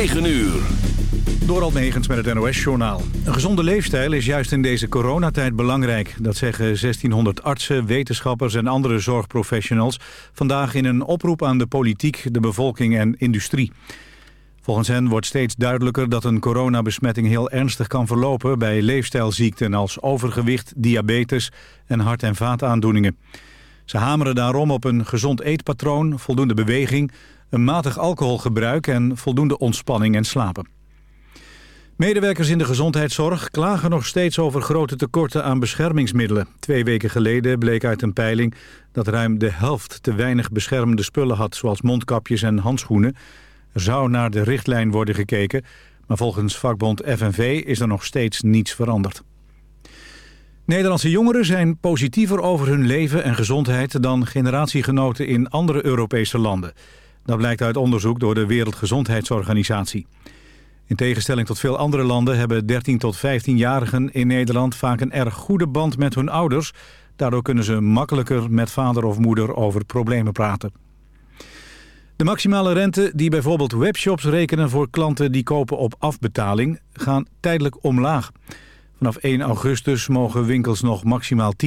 9 uur. Door Almegens met het NOS-journaal. Een gezonde leefstijl is juist in deze coronatijd belangrijk. Dat zeggen 1600 artsen, wetenschappers en andere zorgprofessionals... vandaag in een oproep aan de politiek, de bevolking en industrie. Volgens hen wordt steeds duidelijker dat een coronabesmetting heel ernstig kan verlopen... bij leefstijlziekten als overgewicht, diabetes en hart- en vaataandoeningen. Ze hameren daarom op een gezond eetpatroon, voldoende beweging... een matig alcoholgebruik en voldoende ontspanning en slapen. Medewerkers in de gezondheidszorg klagen nog steeds over grote tekorten aan beschermingsmiddelen. Twee weken geleden bleek uit een peiling dat ruim de helft te weinig beschermende spullen had, zoals mondkapjes en handschoenen. Er zou naar de richtlijn worden gekeken, maar volgens vakbond FNV is er nog steeds niets veranderd. Nederlandse jongeren zijn positiever over hun leven en gezondheid dan generatiegenoten in andere Europese landen. Dat blijkt uit onderzoek door de Wereldgezondheidsorganisatie. In tegenstelling tot veel andere landen hebben 13 tot 15-jarigen in Nederland vaak een erg goede band met hun ouders. Daardoor kunnen ze makkelijker met vader of moeder over problemen praten. De maximale rente die bijvoorbeeld webshops rekenen voor klanten die kopen op afbetaling gaan tijdelijk omlaag. Vanaf 1 augustus mogen winkels nog maximaal 10%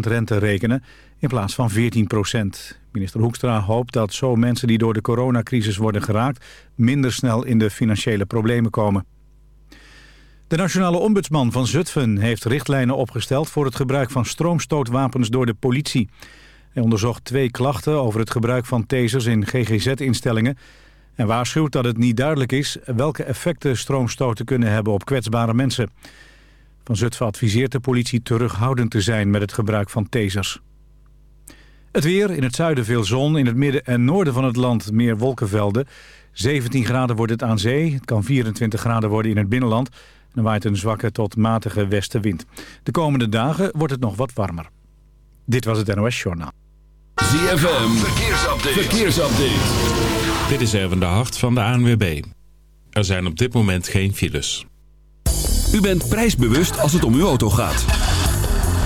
rente rekenen in plaats van 14%. Minister Hoekstra hoopt dat zo mensen die door de coronacrisis worden geraakt... minder snel in de financiële problemen komen. De nationale ombudsman van Zutphen heeft richtlijnen opgesteld... voor het gebruik van stroomstootwapens door de politie. Hij onderzocht twee klachten over het gebruik van tasers in GGZ-instellingen... en waarschuwt dat het niet duidelijk is... welke effecten stroomstoten kunnen hebben op kwetsbare mensen... Van Zutphen adviseert de politie terughoudend te zijn met het gebruik van tasers. Het weer, in het zuiden veel zon, in het midden en noorden van het land meer wolkenvelden. 17 graden wordt het aan zee, het kan 24 graden worden in het binnenland. En er waait een zwakke tot matige westenwind. De komende dagen wordt het nog wat warmer. Dit was het NOS Journaal. ZFM, verkeersupdate. verkeersupdate. Dit is Erwin de Hart van de ANWB. Er zijn op dit moment geen files. U bent prijsbewust als het om uw auto gaat.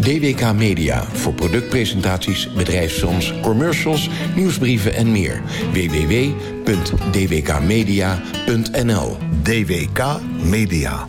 DWK Media voor productpresentaties, bedrijfsfilms, commercials, nieuwsbrieven en meer. www.dwkmedia.nl DWK Media.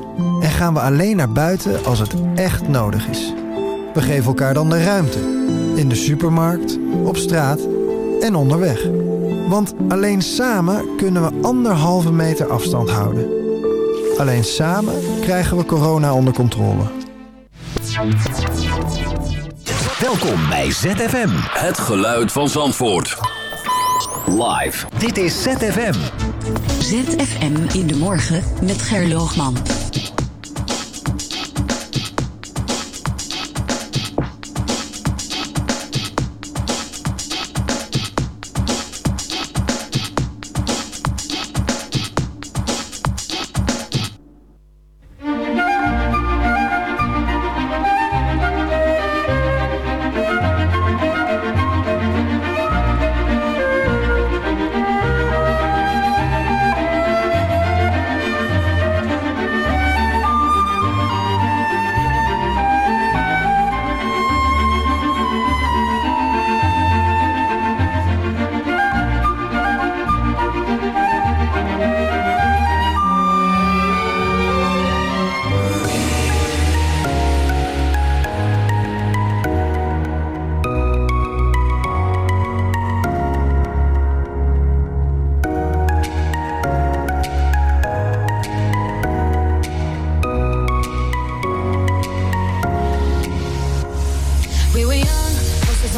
gaan we alleen naar buiten als het echt nodig is. We geven elkaar dan de ruimte. In de supermarkt, op straat en onderweg. Want alleen samen kunnen we anderhalve meter afstand houden. Alleen samen krijgen we corona onder controle. Welkom bij ZFM. Het geluid van Zandvoort. Live. Dit is ZFM. ZFM in de morgen met Gerloogman.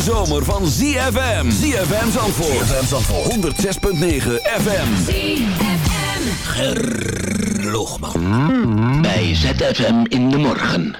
De zomer van ZFM. ZFM Zandvoort. ZFM Zandvoort. 106.9 FM. ZFM. Grrr, Bij ZFM in de morgen.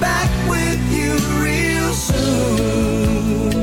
Back with you real soon.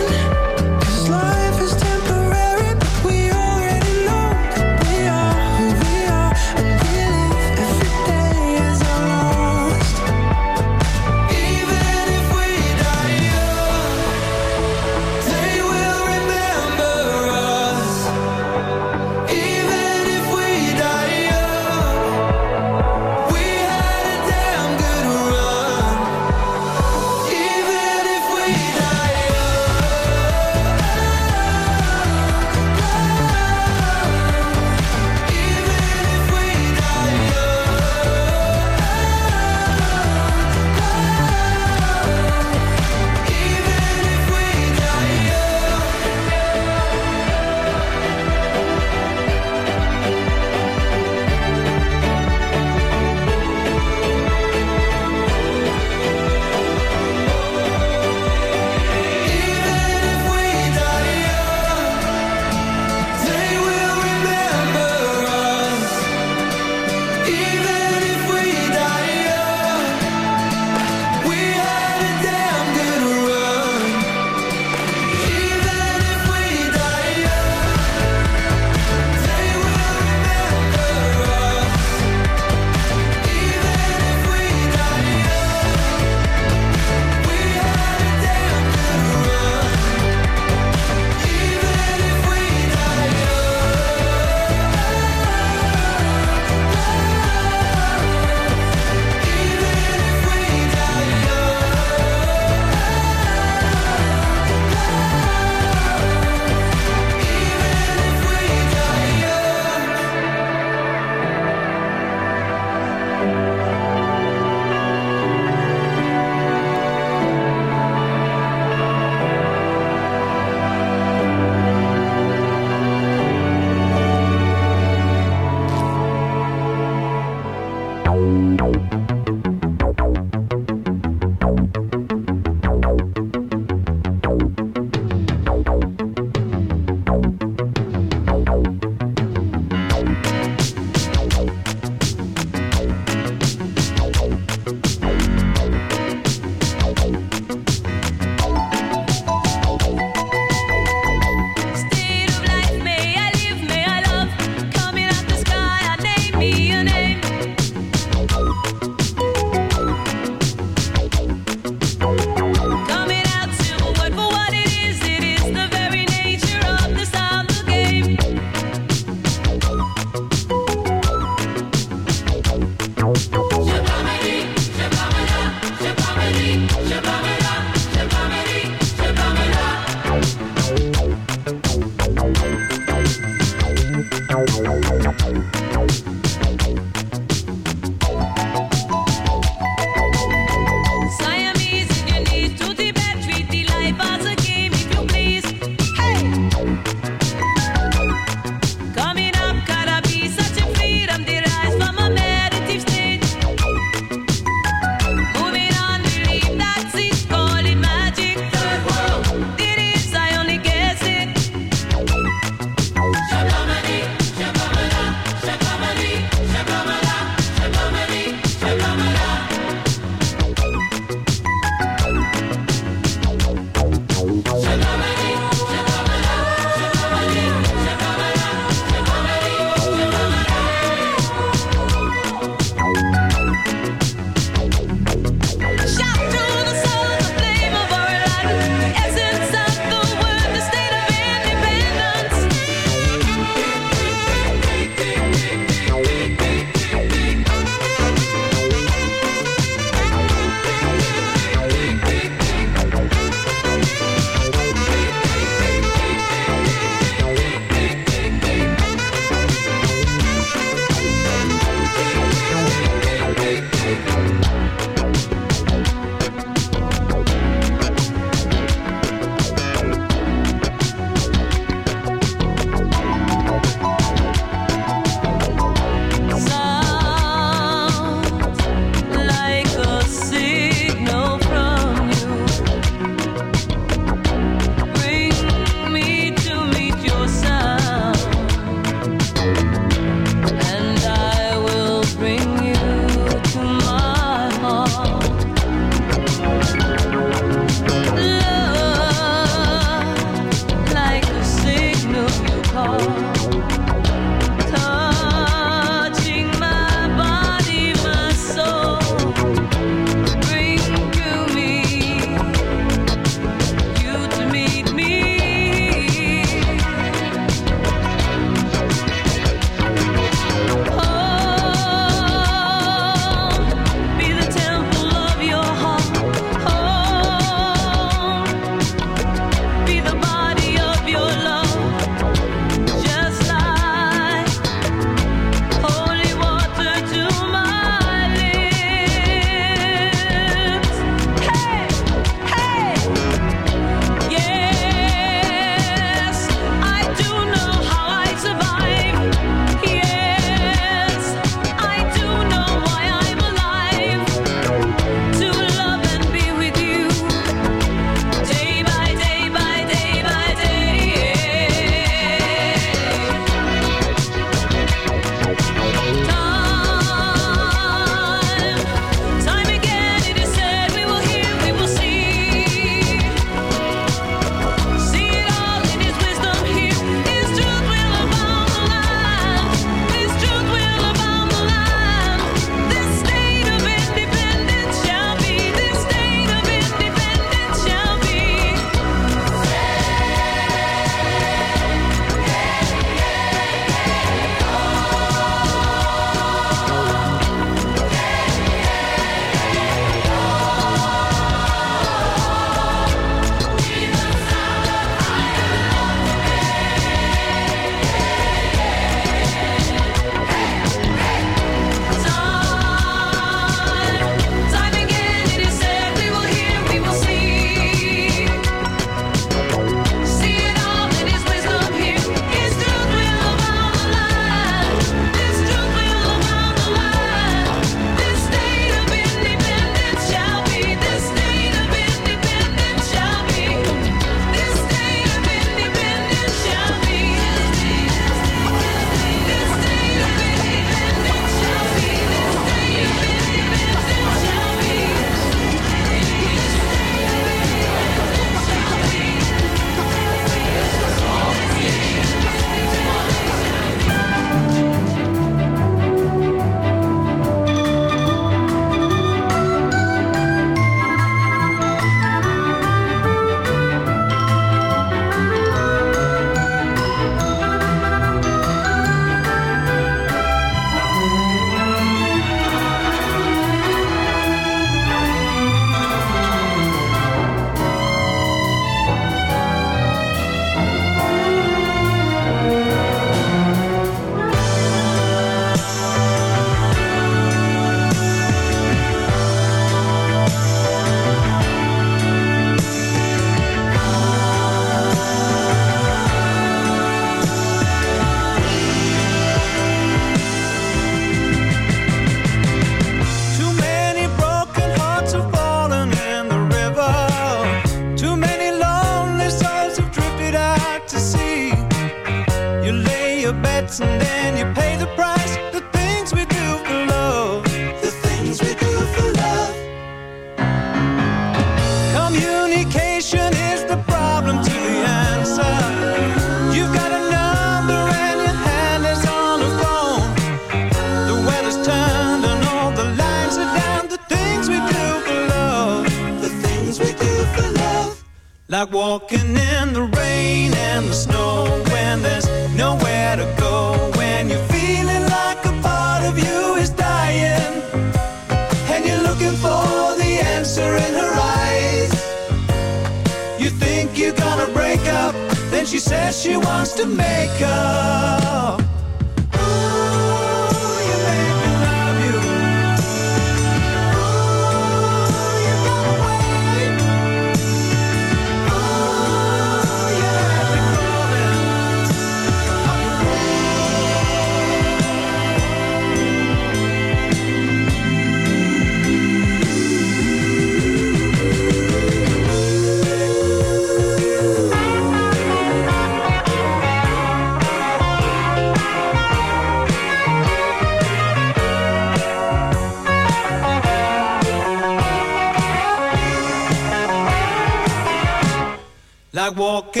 I walk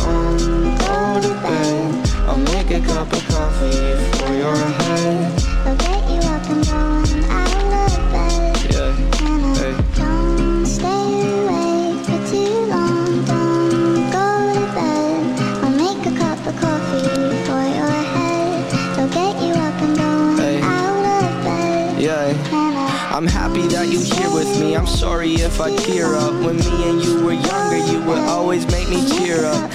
a cup of coffee for your head. I'll get you up and going out of bed. Yeah, hey. Don't stay awake for too long. Don't go to bed. I'll make a cup of coffee for your head. I'll get you up and going Hey. out of bed. Yeah. I'm happy that you're here with me. I'm sorry if I tear up. When me and you were younger, you would always make me cheer up.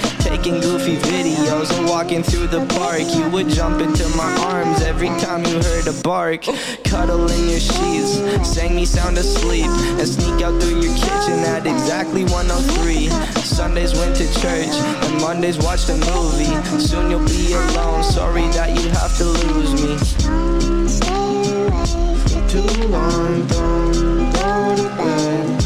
Taking goofy videos and walking through the park. You would jump into my arms every time you heard a bark. Cuddle in your sheets, sang me sound asleep, and sneak out through your kitchen at exactly 103. Sundays went to church, and Mondays watched a movie. Soon you'll be alone. Sorry that you have to lose me. Too long, don't go to bed.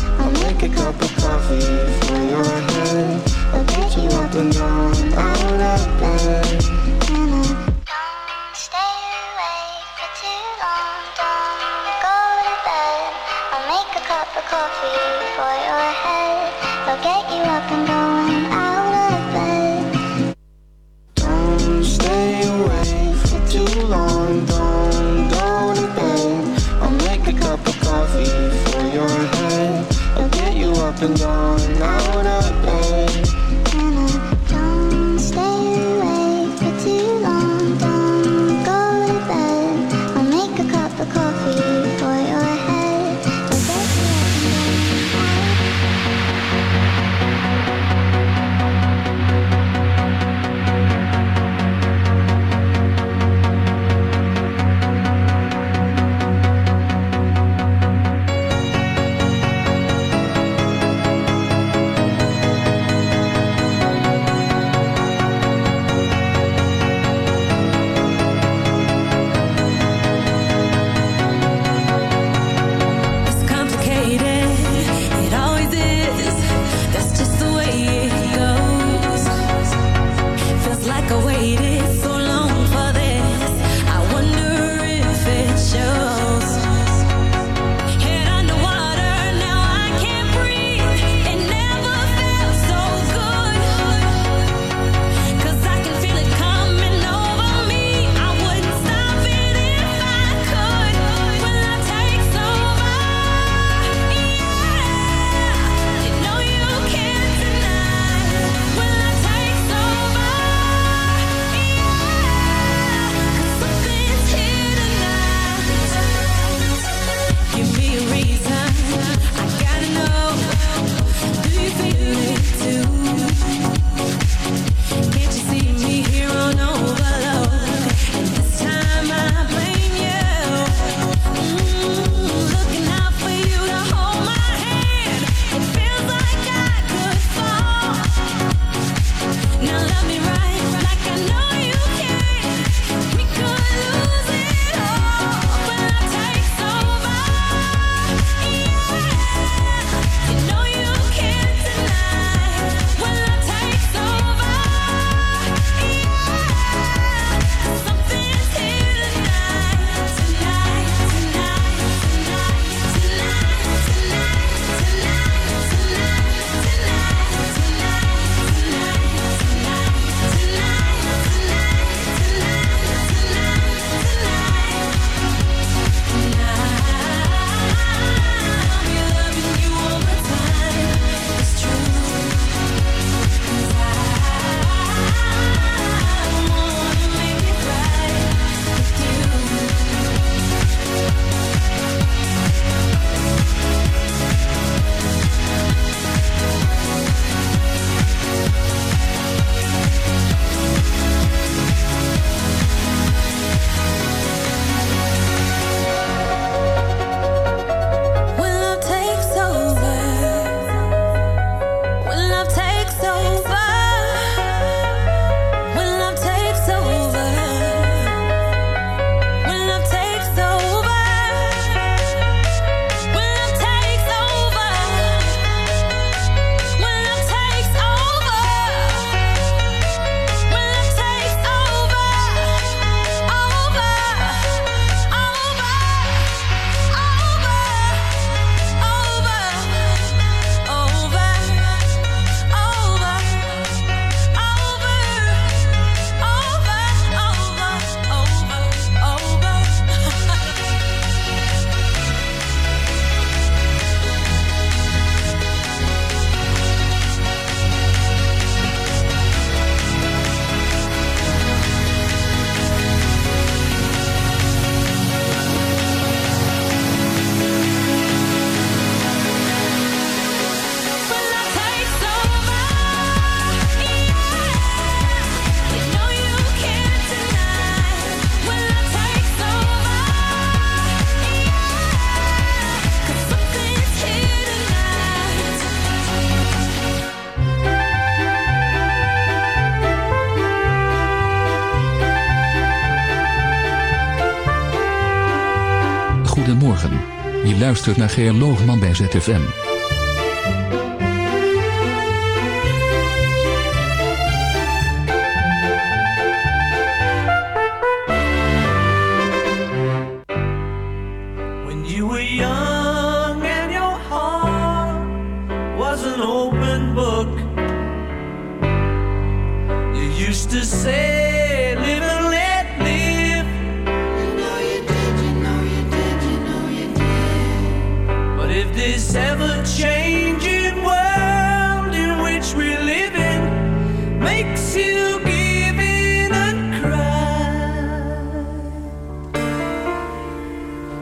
naar bij ZFM.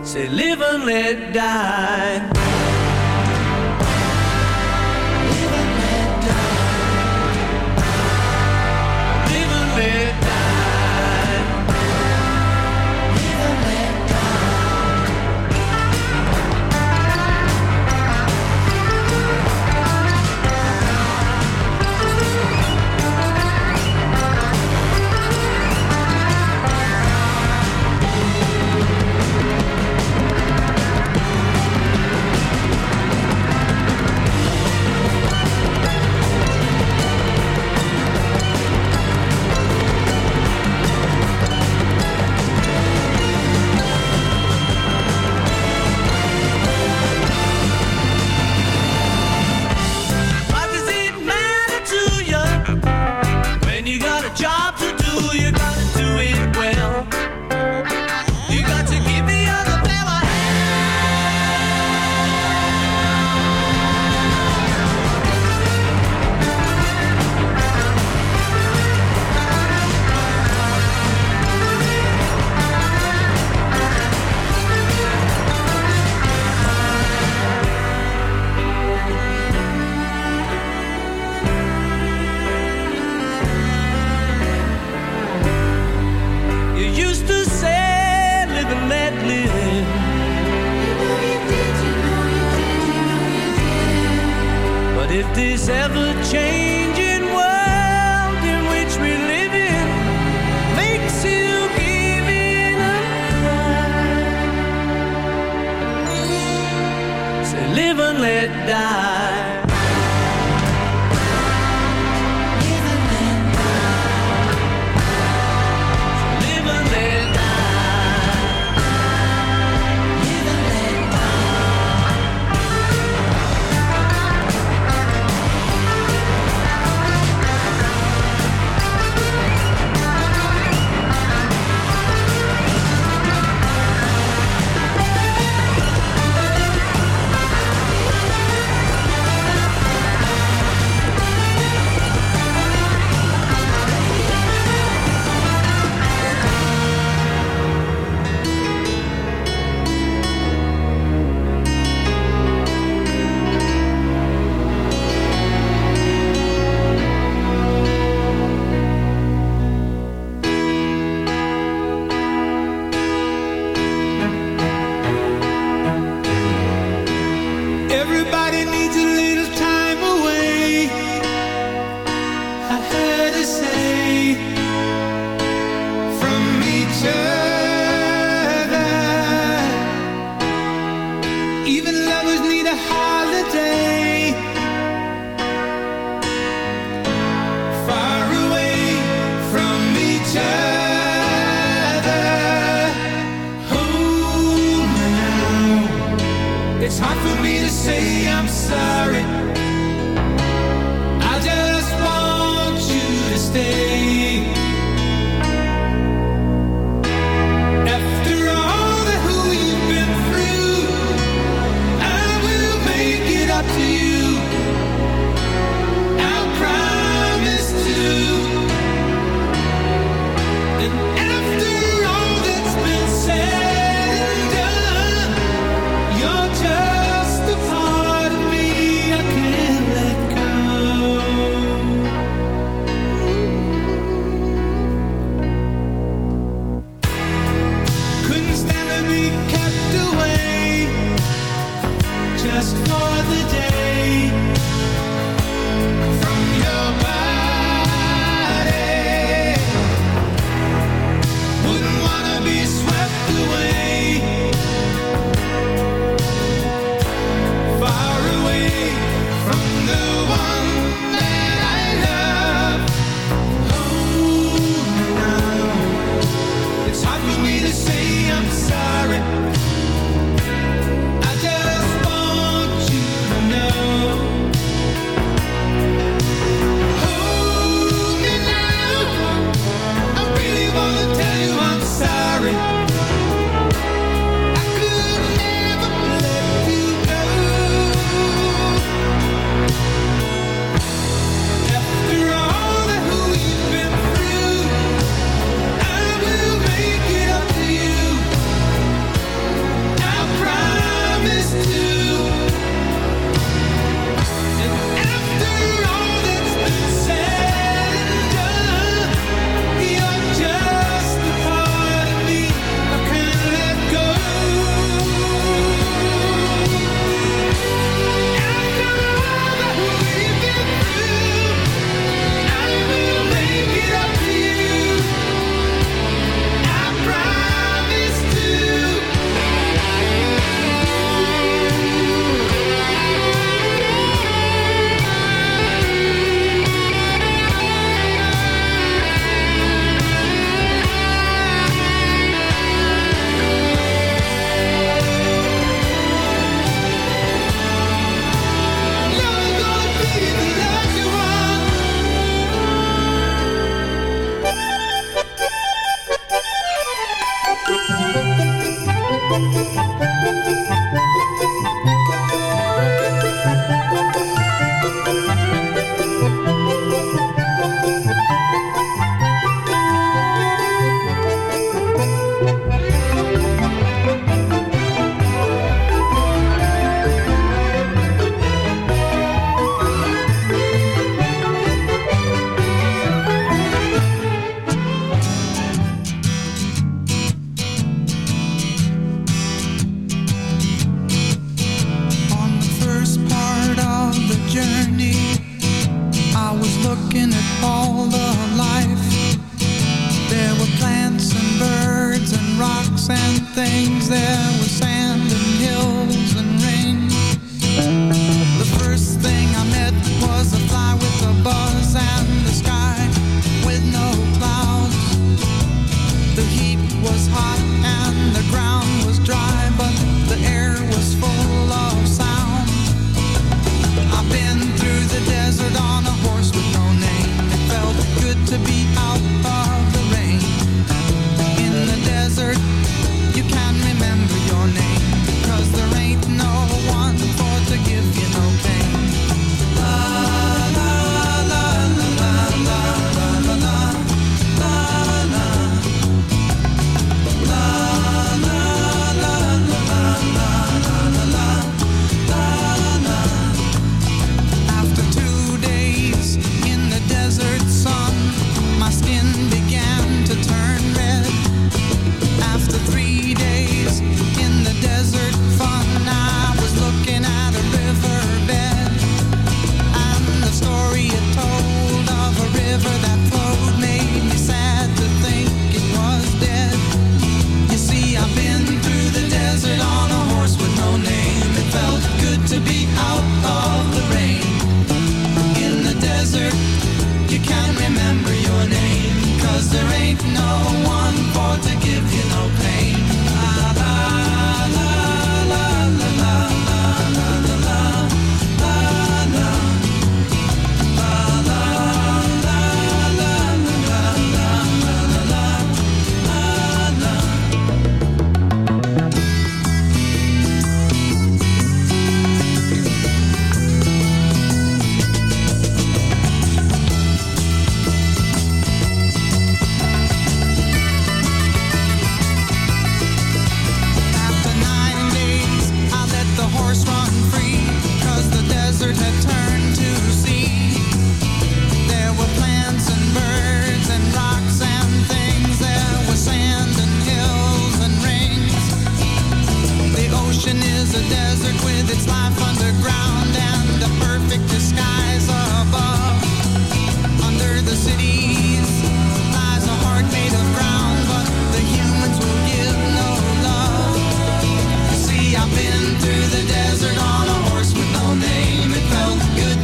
Say live and let die.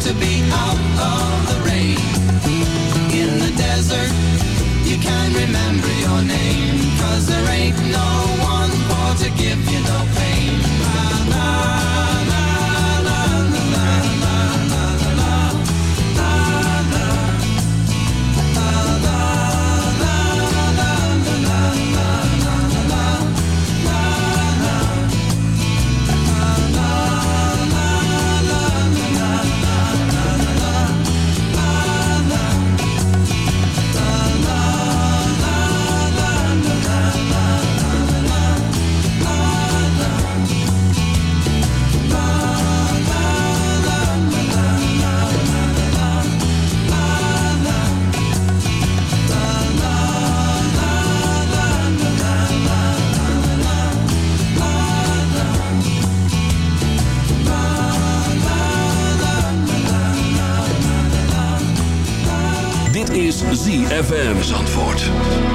to be out of the rain. In the desert, you can remember your name. Cause there ain't no one for to give you no pain. ZFM Zandvoort.